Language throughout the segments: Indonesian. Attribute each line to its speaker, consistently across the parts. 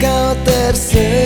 Speaker 1: kau tersenyum.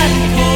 Speaker 2: that